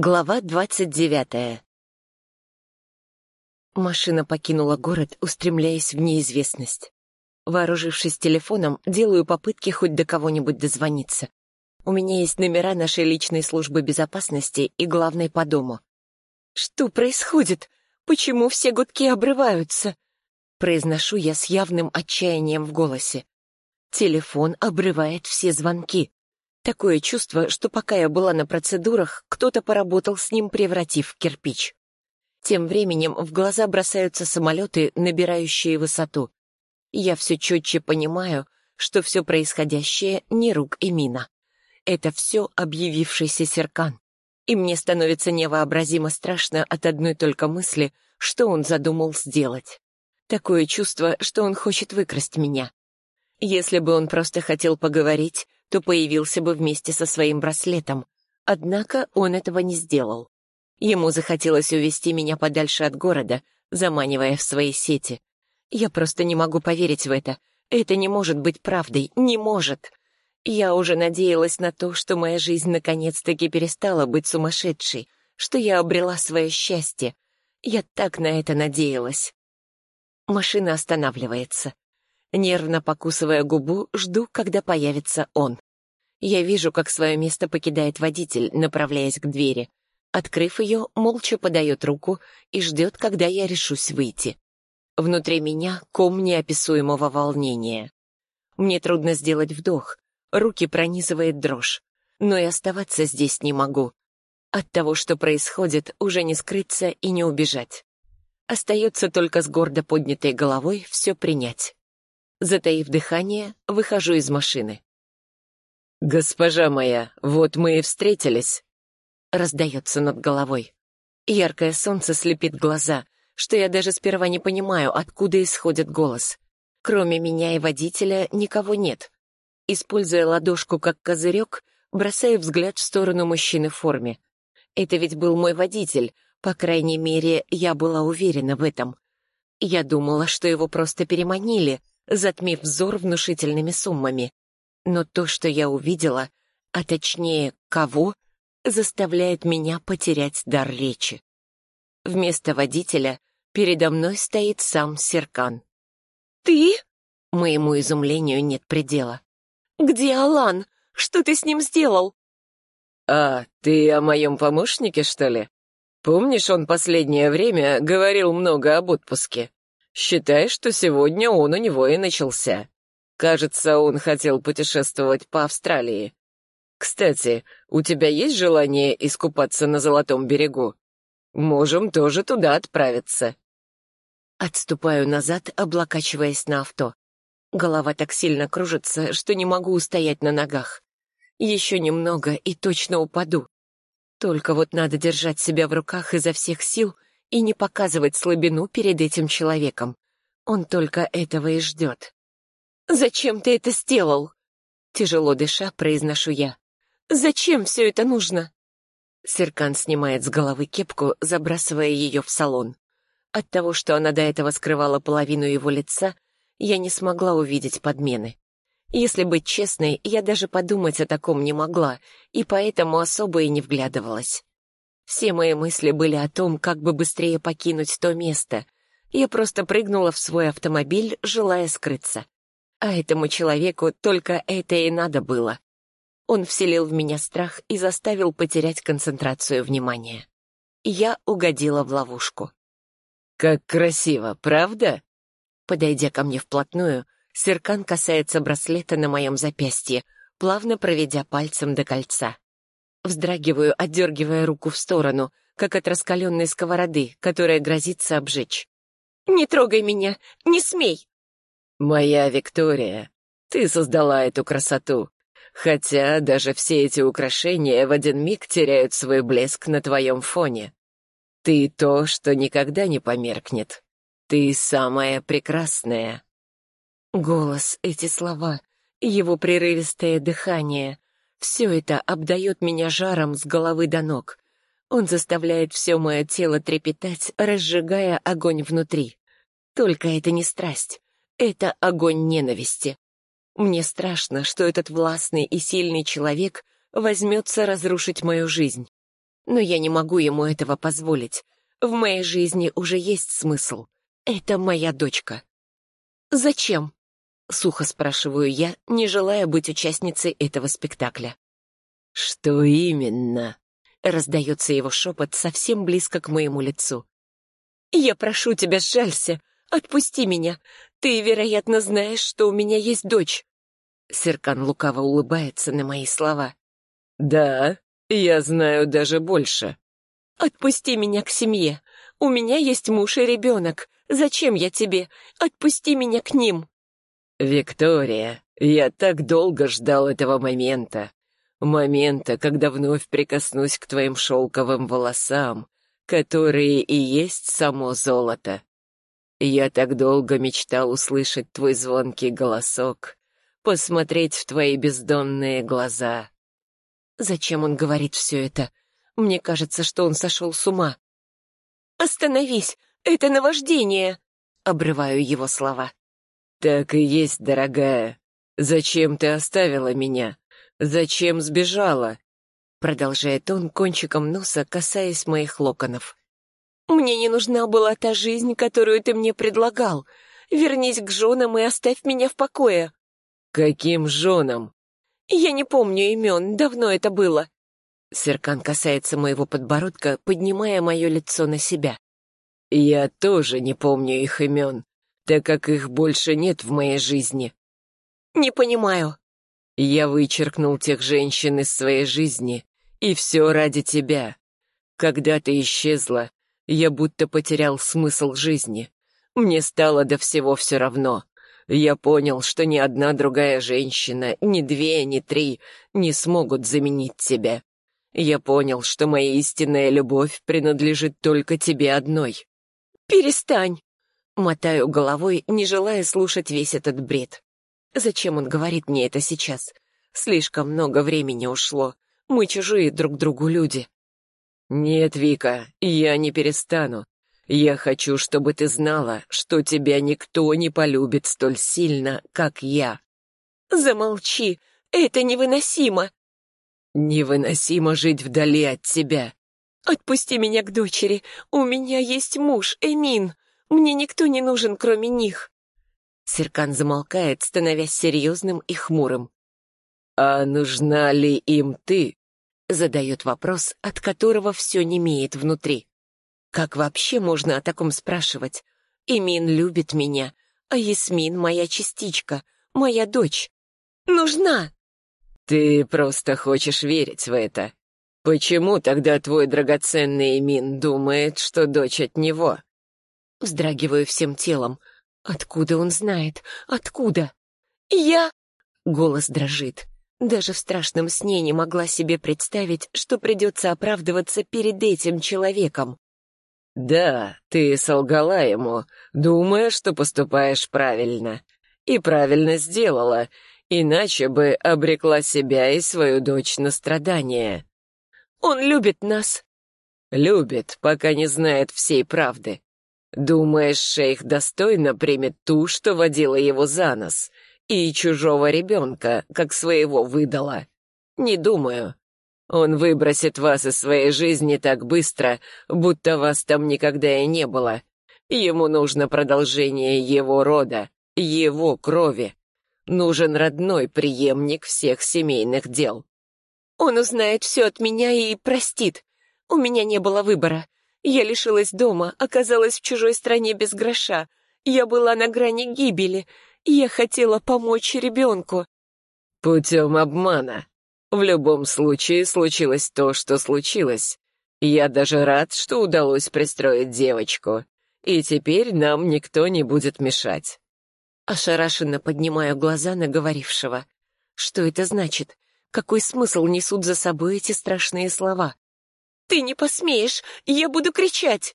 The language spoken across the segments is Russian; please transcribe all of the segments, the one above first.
Глава двадцать девятая Машина покинула город, устремляясь в неизвестность. Вооружившись телефоном, делаю попытки хоть до кого-нибудь дозвониться. У меня есть номера нашей личной службы безопасности и главной по дому. «Что происходит? Почему все гудки обрываются?» Произношу я с явным отчаянием в голосе. Телефон обрывает все звонки. Такое чувство, что пока я была на процедурах, кто-то поработал с ним, превратив в кирпич. Тем временем в глаза бросаются самолеты, набирающие высоту. Я все четче понимаю, что все происходящее не рук и мина. Это все объявившийся Серкан. И мне становится невообразимо страшно от одной только мысли, что он задумал сделать. Такое чувство, что он хочет выкрасть меня. Если бы он просто хотел поговорить, то появился бы вместе со своим браслетом. Однако он этого не сделал. Ему захотелось увести меня подальше от города, заманивая в свои сети. Я просто не могу поверить в это. Это не может быть правдой, не может. Я уже надеялась на то, что моя жизнь наконец-таки перестала быть сумасшедшей, что я обрела свое счастье. Я так на это надеялась. Машина останавливается. Нервно покусывая губу, жду, когда появится он. Я вижу, как свое место покидает водитель, направляясь к двери. Открыв ее, молча подает руку и ждет, когда я решусь выйти. Внутри меня ком неописуемого волнения. Мне трудно сделать вдох, руки пронизывает дрожь, но и оставаться здесь не могу. От того, что происходит, уже не скрыться и не убежать. Остается только с гордо поднятой головой все принять. Затаив дыхание, выхожу из машины. «Госпожа моя, вот мы и встретились», — раздается над головой. Яркое солнце слепит глаза, что я даже сперва не понимаю, откуда исходит голос. Кроме меня и водителя никого нет. Используя ладошку как козырек, бросаю взгляд в сторону мужчины в форме. Это ведь был мой водитель, по крайней мере, я была уверена в этом. Я думала, что его просто переманили, затмив взор внушительными суммами. Но то, что я увидела, а точнее, кого, заставляет меня потерять дар речи. Вместо водителя передо мной стоит сам Серкан. «Ты?» Моему изумлению нет предела. «Где Алан? Что ты с ним сделал?» «А, ты о моем помощнике, что ли? Помнишь, он последнее время говорил много об отпуске? Считай, что сегодня он у него и начался. Кажется, он хотел путешествовать по Австралии. Кстати, у тебя есть желание искупаться на Золотом берегу? Можем тоже туда отправиться. Отступаю назад, облокачиваясь на авто. Голова так сильно кружится, что не могу устоять на ногах. Еще немного и точно упаду. Только вот надо держать себя в руках изо всех сил — и не показывать слабину перед этим человеком. Он только этого и ждет. «Зачем ты это сделал?» Тяжело дыша, произношу я. «Зачем все это нужно?» Серкан снимает с головы кепку, забрасывая ее в салон. От того, что она до этого скрывала половину его лица, я не смогла увидеть подмены. Если быть честной, я даже подумать о таком не могла, и поэтому особо и не вглядывалась. Все мои мысли были о том, как бы быстрее покинуть то место. Я просто прыгнула в свой автомобиль, желая скрыться. А этому человеку только это и надо было. Он вселил в меня страх и заставил потерять концентрацию внимания. Я угодила в ловушку. «Как красиво, правда?» Подойдя ко мне вплотную, Серкан касается браслета на моем запястье, плавно проведя пальцем до кольца. Вздрагиваю, отдергивая руку в сторону, как от раскаленной сковороды, которая грозится обжечь. «Не трогай меня! Не смей!» «Моя Виктория, ты создала эту красоту. Хотя даже все эти украшения в один миг теряют свой блеск на твоем фоне. Ты то, что никогда не померкнет. Ты самая прекрасная». Голос, эти слова, его прерывистое дыхание, все это обдает меня жаром с головы до ног. Он заставляет все мое тело трепетать, разжигая огонь внутри. Только это не страсть, это огонь ненависти. Мне страшно, что этот властный и сильный человек возьмется разрушить мою жизнь. Но я не могу ему этого позволить. В моей жизни уже есть смысл. Это моя дочка. «Зачем?» — сухо спрашиваю я, не желая быть участницей этого спектакля. «Что именно?» — раздается его шепот совсем близко к моему лицу. «Я прошу тебя, сжалься, отпусти меня. Ты, вероятно, знаешь, что у меня есть дочь». Серкан лукаво улыбается на мои слова. «Да, я знаю даже больше». «Отпусти меня к семье. У меня есть муж и ребенок. Зачем я тебе? Отпусти меня к ним». «Виктория, я так долго ждал этого момента. Момента, когда вновь прикоснусь к твоим шелковым волосам, которые и есть само золото. Я так долго мечтал услышать твой звонкий голосок, посмотреть в твои бездонные глаза. Зачем он говорит все это? Мне кажется, что он сошел с ума. «Остановись! Это наваждение!» — обрываю его слова. «Так и есть, дорогая. Зачем ты оставила меня? Зачем сбежала?» Продолжает он кончиком носа, касаясь моих локонов. «Мне не нужна была та жизнь, которую ты мне предлагал. Вернись к женам и оставь меня в покое». «Каким женам?» «Я не помню имен, давно это было». Серкан касается моего подбородка, поднимая мое лицо на себя. «Я тоже не помню их имен, так как их больше нет в моей жизни». «Не понимаю». «Я вычеркнул тех женщин из своей жизни, и все ради тебя. Когда ты исчезла, я будто потерял смысл жизни. Мне стало до всего все равно. Я понял, что ни одна другая женщина, ни две, ни три не смогут заменить тебя. Я понял, что моя истинная любовь принадлежит только тебе одной. «Перестань!» Мотаю головой, не желая слушать весь этот бред. Зачем он говорит мне это сейчас? Слишком много времени ушло. Мы чужие друг другу люди. «Нет, Вика, я не перестану. Я хочу, чтобы ты знала, что тебя никто не полюбит столь сильно, как я». «Замолчи! Это невыносимо!» «Невыносимо жить вдали от тебя». «Отпусти меня к дочери. У меня есть муж, Эмин. Мне никто не нужен, кроме них». Серкан замолкает, становясь серьезным и хмурым. «А нужна ли им ты?» Задает вопрос, от которого все немеет внутри. Как вообще можно о таком спрашивать? Эмин любит меня, а Ясмин — моя частичка, моя дочь. Нужна! Ты просто хочешь верить в это. Почему тогда твой драгоценный Эмин думает, что дочь от него? Вздрагиваю всем телом. Откуда он знает? Откуда? Я... Голос дрожит. Даже в страшном сне не могла себе представить, что придется оправдываться перед этим человеком. «Да, ты солгала ему, думая, что поступаешь правильно. И правильно сделала, иначе бы обрекла себя и свою дочь на страдания». «Он любит нас». «Любит, пока не знает всей правды. Думаешь, шейх достойно примет ту, что водила его за нос, и чужого ребенка, как своего выдала? Не думаю. Он выбросит вас из своей жизни так быстро, будто вас там никогда и не было. Ему нужно продолжение его рода, его крови. Нужен родной преемник всех семейных дел. Он узнает все от меня и простит. У меня не было выбора. Я лишилась дома, оказалась в чужой стране без гроша. Я была на грани гибели. Я хотела помочь ребенку. Путем обмана. В любом случае случилось то, что случилось. Я даже рад, что удалось пристроить девочку. И теперь нам никто не будет мешать. Ошарашенно поднимаю глаза на говорившего. Что это значит? Какой смысл несут за собой эти страшные слова? «Ты не посмеешь! Я буду кричать!»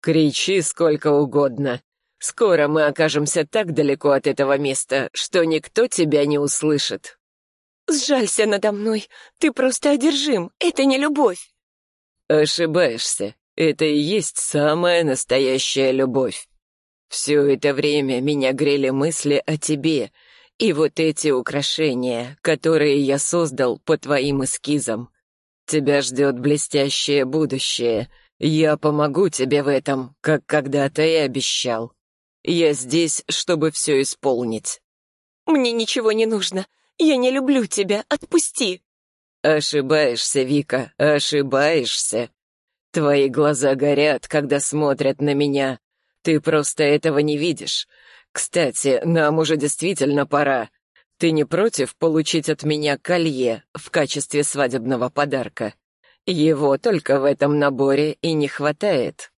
«Кричи сколько угодно. Скоро мы окажемся так далеко от этого места, что никто тебя не услышит». Сжалься надо мной. Ты просто одержим. Это не любовь. Ошибаешься. Это и есть самая настоящая любовь. Все это время меня грели мысли о тебе, и вот эти украшения, которые я создал по твоим эскизам. Тебя ждет блестящее будущее. Я помогу тебе в этом, как когда-то и обещал. Я здесь, чтобы все исполнить». «Мне ничего не нужно. Я не люблю тебя. Отпусти». «Ошибаешься, Вика, ошибаешься. Твои глаза горят, когда смотрят на меня. Ты просто этого не видишь. Кстати, нам уже действительно пора. Ты не против получить от меня колье в качестве свадебного подарка? Его только в этом наборе и не хватает».